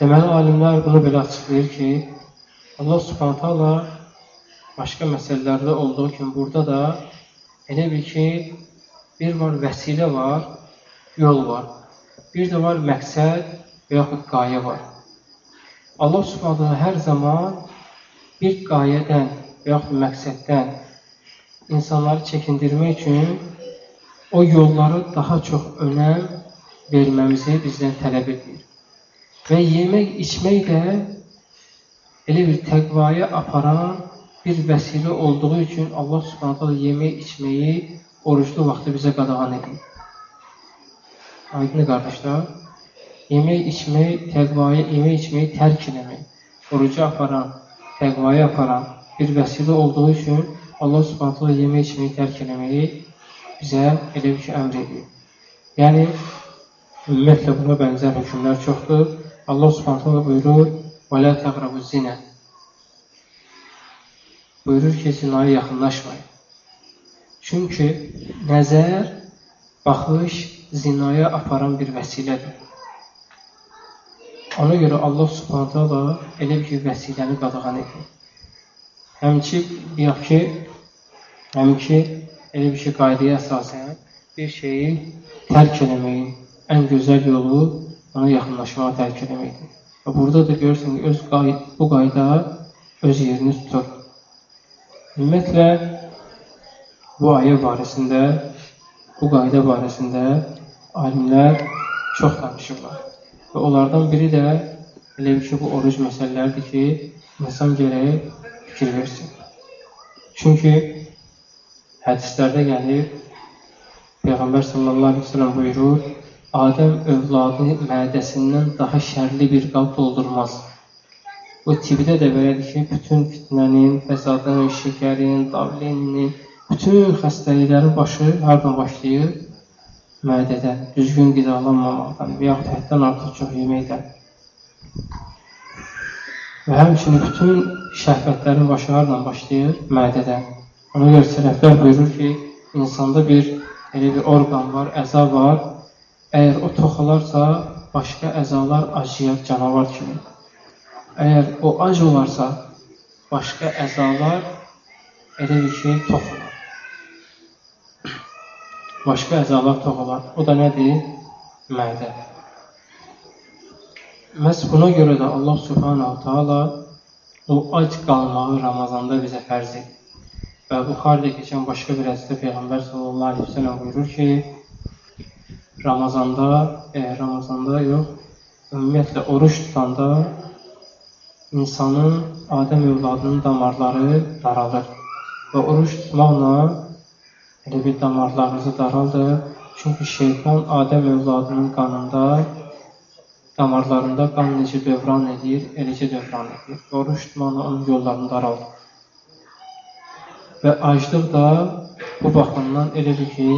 Deməli, alimlər bunu belə açıqlayır ki, Allah subhanətə Allah başqa məsələlərdə olduğu kimi burada da elə bir ki, bir var vəsilə var, yol var. Bir də var məqsəd və yaxud qayə var. Allah Subhanahu hər zaman bir qayədən və yaxud məqsəddən insanları çəkindirmək üçün o yolları daha çox önəm verməmizi bizdən tələb edir. Və yemək, içmək də elə bir təqvaya aparan bir vəsilə olduğu üçün Allah Subhanahu yemək, içməyi oruclu vaxtı bizə qadağan edir. Aydın qardaşlar, yemək, içmək, təqvaya yemək, içməyi tərk eləmək, orucu aparan, təqvaya aparan bir vəsilə olduğu üçün Allah Subhanahu yemək, içməyi tərk eləməyi bizə elə bir ki, əmr edir. Yəni, ümumiyyətlə buna bənzər hökmlər çoxdur. Allah Subhanahu buyurur: "Və la təqrabu zinə." Buyurur ki, zinaya yaxınlaşmayın. Çünki nəzər, baxış zinaya aparan bir vəsilədir. Ona görə Allah Subhanahu taala elə bir vəsiləni qadağan edir. Həmçi deyək ki, həm ki elə bir şey qaydaya əsasən bir şeyi tərk eləməyin ən gözəl yolu ona yaxınlaşmağa tərk eləməkdir. Və burada da görürsən ki, öz qay bu qayda öz yerini tutur. Ümumiyyətlə bu ayə barəsində, bu qayda barəsində alimlər çox danışırlar. Və onlardan biri də elə ki, bu oruc məsələləridir ki, insan gərək fikir versin. Çünki hədislərdə gəlir, Peyğəmbər sallallahu aleyhi ve sellem buyurur, Adəm övladı mədəsindən daha şərli bir qab doldurmaz. Bu tibdə də belədir ki, bütün fitnənin, fəsadın, şəkərin, davleninin, Bütün xəstəliklərin başı hardan başlayır? Mədədən, düzgün qidalanmamaqdan və yaxud həddən artıq çox yeməkdən. Və həmçinin bütün şəhvətlərin başı hardan başlayır? Mədədən. Ona görə sələflər buyurur ki, insanda bir elə bir orqan var, əza var. Əgər o toxalarsa, başqa əzalar acıyar canavar kimi. Əgər o ac olarsa, başqa əzalar elə bir şey toxular [CLEARS THROAT] başqa əzalar toxular. O da nədir? Mədə. Məhz buna görə də Allah Subhanahu taala o ac qalmağı Ramazanda bizə fərz edir. Və Buxarıda keçən başqa bir hədisdə Peyğəmbər sallallahu əleyhi və səlləm buyurur ki, Ramazanda, e, Ramazanda yox, ümumiyyətlə oruç tutanda insanın Adəm övladının damarları daralır və oruç tutmaqla Elə bir damarlarınızı daraldır. Çünki şeytan Adəm övladının qanında, damarlarında qan necə dövran edir, eləcə dövran edir. Oruç tutmaqla onun yollarını daraldır. Və aclıq da bu baxımdan elədir ki,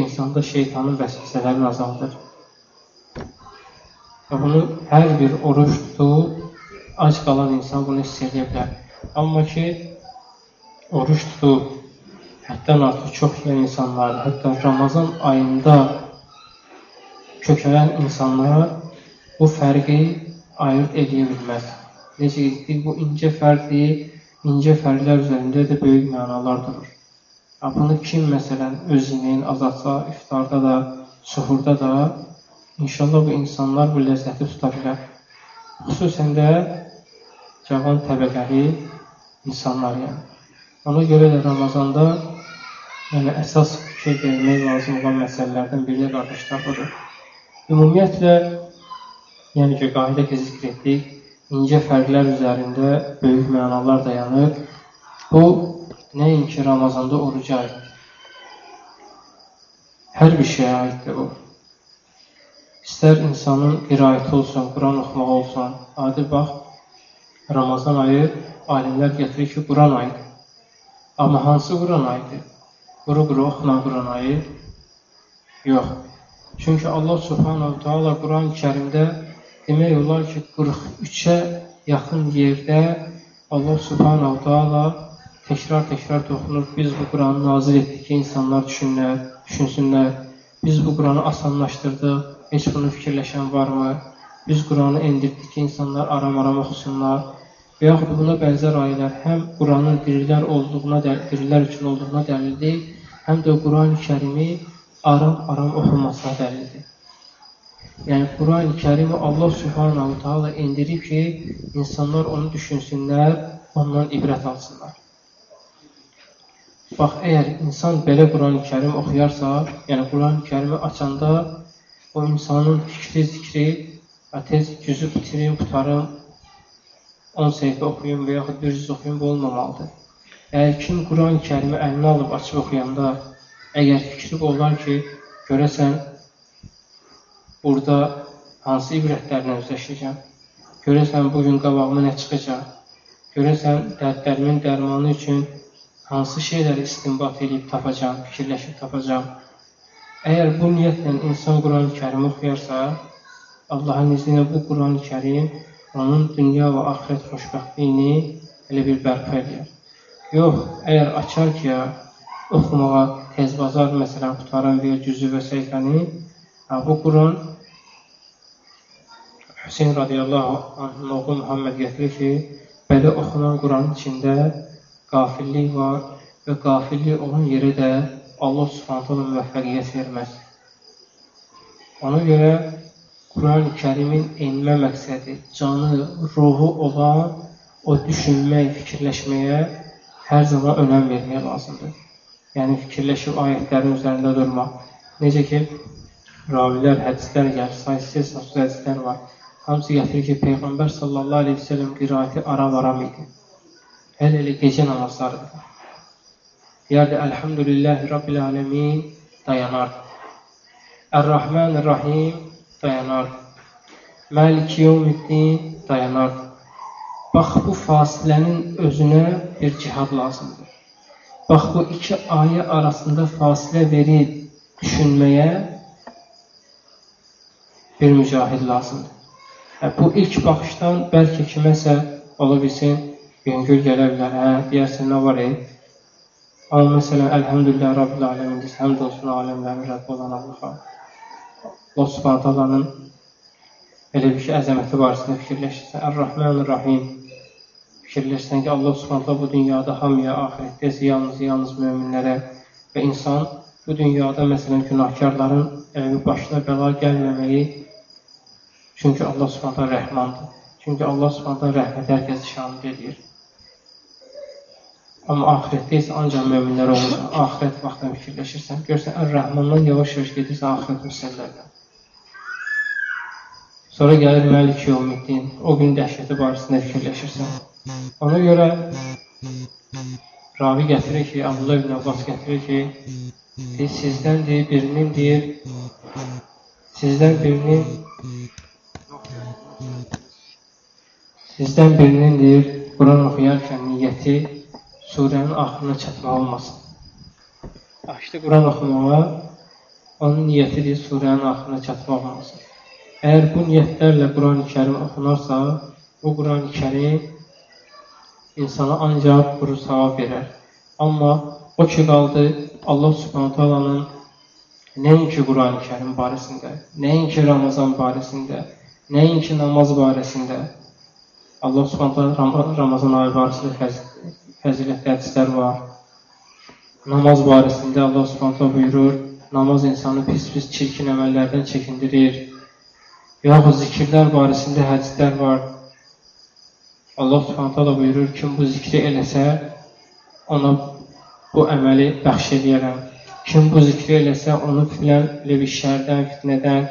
insanda şeytanın vəsvəsələrini azaldır. Və bunu hər bir oruç tutub, ac qalan insan bunu hiss edə bilər. Amma ki, oruç tutub, həddən artıq çox yeyən insanlar, hətta Ramazan ayında kökələn insanlar bu fərqi ayırt edə bilməz. Necə dedik, bu incə fərqli, incə fərqlər üzərində də böyük mənalar durur. Bunu kim məsələn öz yeməyin azaltsa, iftarda da, suhurda da, inşallah bu insanlar bu ləzzəti tuta bilər. Xüsusən də cavan təbəqəli insanlar yəni. Ona görə də Ramazanda yəni əsas fikir vermək lazım olan məsələlərdən biri də qardaşlar budur. Ümumiyyətlə, yəni ki, qaidə zikr etdik, incə fərqlər üzərində böyük mənalar dayanır. Bu, nəinki Ramazanda oruca aiddir. Hər bir şeyə aiddir bu. İstər insanın qiraəti olsun, Quran oxumaq olsun. Adi bax, Ramazan ayı alimlər gətirir ki, Quran ayıdır. Amma hansı Quran ayıdır? Quru-quru oxunan Quran ayı? Yox. Çünki Allah subhanahu ta'ala Quran-ı kərimdə demək olar ki, 43-ə yaxın yerdə Allah subhanahu ta'ala təkrar-təkrar toxunur. Biz bu Quranı nazil etdik ki, insanlar düşünlər, düşünsünlər. Biz bu Quranı asanlaşdırdıq. Heç bunu fikirləşən varmı? Biz Quranı endirdik ki, insanlar aram-aram oxusunlar. Və yaxud buna bənzər ayələr həm Quranın dirilər olduğuna, dirilər üçün olduğuna dəlildir, həm də Quran-ı Kərimi aram-aram oxunmasına dəlildir. Yəni Quran-ı Kərimi Allah Subhanahu taala endirib ki, insanlar onu düşünsünlər, ondan ibrət alsınlar. Bax, əgər insan belə Quran-ı Kərim oxuyarsa, yəni Quran-ı Kərimi açanda o insanın fikri, zikri, tez cüzü bitirim, qutarım, 10 səhifə oxuyum və yaxud bir cüz oxuyum, bu olmamalıdır. Əgər kim Quran-ı Kərimi əlinə alıb açıb oxuyanda, əgər fikri olar ki, görəsən, burada hansı ibrətlərlə üzləşəcəm? Görəsən, bugün qabağıma nə çıxacaq? Görəsən, dərdlərimin dərmanı üçün hansı şeyləri istinbat edib tapacam, fikirləşib tapacam? Əgər bu niyyətlə insan Quran-ı Kərimi oxuyarsa, Allahın izni ilə bu Quran-ı Kərim onun dünya və axirət xoşbəxtliyini elə bir bərpa edir. Yox, əgər açar ki, oxumağa tez bazar məsələn qutaran bir cüzü və səhifəni, bu Quran Hüseyin radiyallahu anhın oğlu Muhammed gətirir ki, belə oxunan Quranın içində qafillik var və qafillik olan yerə də Allah subhanətələ müvəffəqiyyət verməz. Ona görə Quran-ı kərimin enmə məqsədi, canı, ruhu olan o düşünmək, fikirləşməyə hər zaman önəm vermək lazımdır. Yəni, fikirləşib ayətlərin üzərində durmaq. Necə ki, ravilər, hədislər gəlir, saysız, saysız hədislər var. Hamısı gətirir ki, Peyğəmbər sallallahu aleyhi ve sellem qiraəti aram-aram idi. Hələ elə gecə namazlarıdır. Deyərdi, Əlhamdülillahi Rabbil aləmin dayanardı. Ər-Rahman-Rahim dayanardı. Məliki yevmiddin dayanardı. Bax, bu fasilənin özünə bir cihad lazımdır. Bax, bu iki ayə arasında fasilə verib düşünməyə bir mücahid lazımdır. Hə, bu ilk baxışdan bəlkə kiməsə ola bilsin, yüngül gələ bilər. Hə, deyərsən, nə var ey? Amma məsələn, əlhəmdülillah, Rabbil aləmin həmd olsun aləmlərin Rəbbi olan Allaha. Allah subhanətəlanın elə bir ki, əzəməti barəsində fikirləşirsən. Ər-Rahmanir-Rahim fikirləşsən ki, Allah subhanətə bu dünyada hamıya, ahirətdə yalnız, yalnız möminlərə və insan bu dünyada məsələn günahkarların bir başına bəla gəlməməyi Çünki Allah Subhanahu rəhmandır. Çünki Allah Subhanahu rəhmət hər kəsi şamil edir. Amma axirətdə isə ancaq möminlər olur. Axirət vaxtında fikirləşirsən, görsən Ər-Rəhmandan yavaş-yavaş gedirsən axirət məsələlərdən. Sonra gəlir Məlik Yevmiddin, o gün dəhşəti barəsində fikirləşirsən. Ona görə ravi gətirir ki, Abdullah ibn Abbas gətirir ki, sizdən deyir, birinin deyir, sizdən birinin Sizdən birinin deyir, Quran oxuyarkən niyyəti surənin axırına çatmaq olmasın. Açdı Quran oxumağa, onun niyyəti deyir, surənin axırına çatmaq olmasın. Əgər bu niyyətlərlə Quran-ı kərim oxunarsa, bu Quran-ı kərim insana ancaq quru savab verər. Amma o ki qaldı Allah subhanətə alanın nəinki Quran-ı kərim barəsində, nəinki Ramazan barəsində, nəinki namaz barəsində, Allah Subhanahu Ramazan ayı barəsində fəzilətli hədislər var. Namaz barəsində Allah Subhanahu buyurur, namaz insanı pis-pis çirkin əməllərdən çəkindirir. Yaxud zikirlər barəsində hədislər var. Allah Subhanahu buyurur, kim bu zikri eləsə, ona bu əməli bəxş edərəm. Kim bu zikri eləsə, onu filan bir şərdən, fitnədən,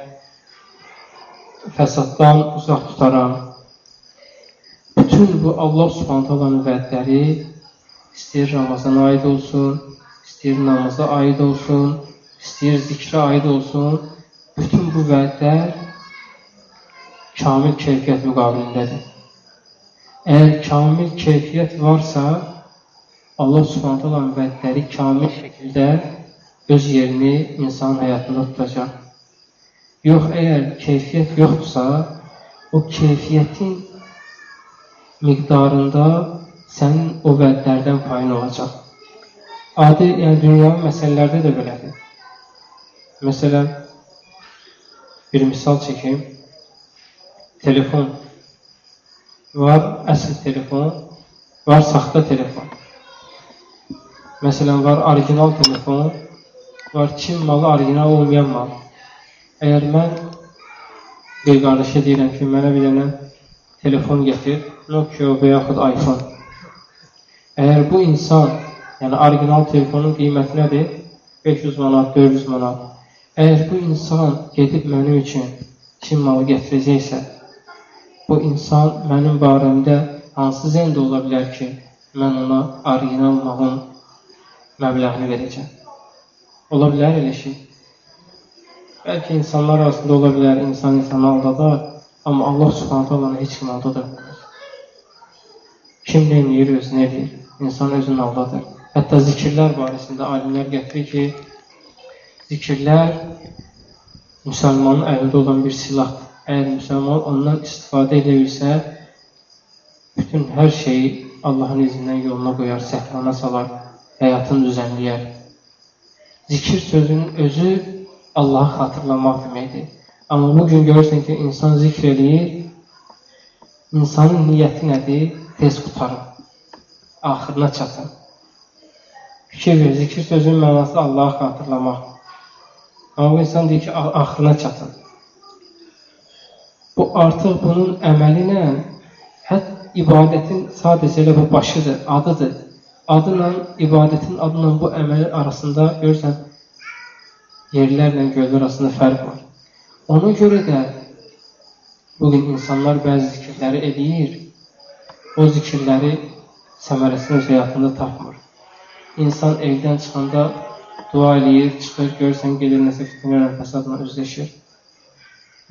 fəsaddan uzaq tutaram. Bütün bu Allah subhanət alanın vədləri istəyir Ramazana aid olsun, istəyir namaza aid olsun, istəyir zikrə aid olsun. Bütün bu vədlər kamil keyfiyyət müqabilindədir. Əgər kamil keyfiyyət varsa, Allah subhanət alanın vədləri kamil şəkildə öz yerini insan həyatında tutacaq. Yox, əgər keyfiyyət yoxdursa, o keyfiyyətin miqdarında sənin o vədlərdən payın olacaq. Adi, yəni dünyanın məsələlərdə də belədir. Məsələn, bir misal çəkeyim. Telefon var, əsl telefon, var saxta telefon. Məsələn, var orijinal telefon, var Çin malı, orijinal olmayan mal. Əgər mən bir qardaşa deyirəm ki, mənə bir dənə telefon gətir, Nokia və yaxud iPhone. Əgər bu insan, yəni orijinal telefonun qiyməti nədir? 500 manat, 400 manat. Əgər bu insan gedib mənim üçün Çin malı gətirəcəksə, bu insan mənim barəmdə hansı zəndə ola bilər ki, mən ona orijinal malın məbləğini verəcəm. Ola bilər elə şey. Bəlkə insanlar arasında ola bilər, insan insanı aldadar, amma Allah subhanət alanı heç kim aldadır. Kim nə edir, özünü edir. İnsan özünü aldadır. Hətta zikirlər barəsində alimlər gətirir ki, zikirlər müsəlmanın əlində olan bir silahdır. Əgər müsəlman ondan istifadə edirsə, bütün hər şeyi Allahın izindən yoluna qoyar, səhrana salar həyatını düzənləyər. Zikir sözünün özü Allahı xatırlamaq deməkdir. Amma bugün görürsən ki, insan zikr eləyir, insanın niyyəti nədir? Tez qutarır, axırına çatır. Fikir ver, zikir sözünün mənası Allahı xatırlamaq. Amma bu insan deyir ki, axırına çatır. Bu artıq bunun əməli ilə hətta ibadətin sadəcə elə bu başıdır, adıdır adla, ibadətin adla bu əməl arasında görürsən, yerlərlə göllər arasında fərq var. Ona görə də bugün insanlar bəzi zikirləri eləyir, o zikirləri səmərəsini öz həyatında tapmır. İnsan evdən çıxanda dua eləyir, çıxır, görürsən, gedir nəsə fitnələrlə, fəsadla üzləşir.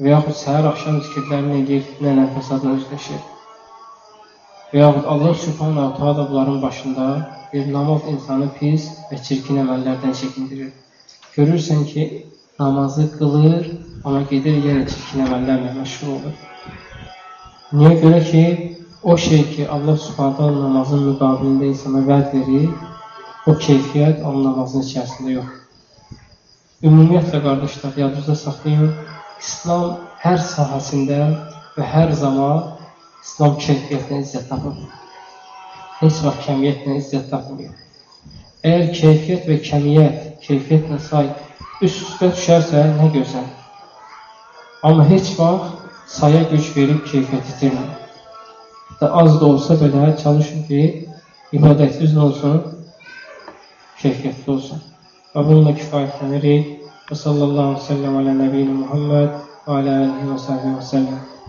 Və yaxud səhər axşam zikirlərini eləyir, fitnələrlə, fəsadla üzləşir. Və yaxud Allah subhanahu taala bunların başında bir namaz insanı pis və çirkin əməllərdən çəkindirir. Görürsən ki, namazı qılır, amma gedir yenə çirkin əməllərlə məşğul olur. Niyə görə ki, o şey ki, Allah subhanahu taala namazın müqabilində insana vəd verir, o keyfiyyət onun namazın içərisində yoxdur. Ümumiyyətlə, qardaşlar, yadınızda saxlayın, İslam hər sahəsində və hər zaman İslam keyfiyyətlə izzət tapır. Heç vaxt kəmiyyətlə izzət tapmıyor. Əgər keyfiyyət və kəmiyyət, keyfiyyətlə say üst-üstə düşərsə, nə gözəl. Amma heç vaxt saya güc verib keyfiyyət itirmir. Da az da olsa belə çalışın ki, ibadətiniz olsun, keyfiyyətli olsun. Və bununla kifayətlənirik. Və sallallahu aleyhi və səlləm alə nəbiyyə Muhammed və alə alihi və səhbə və səlləm.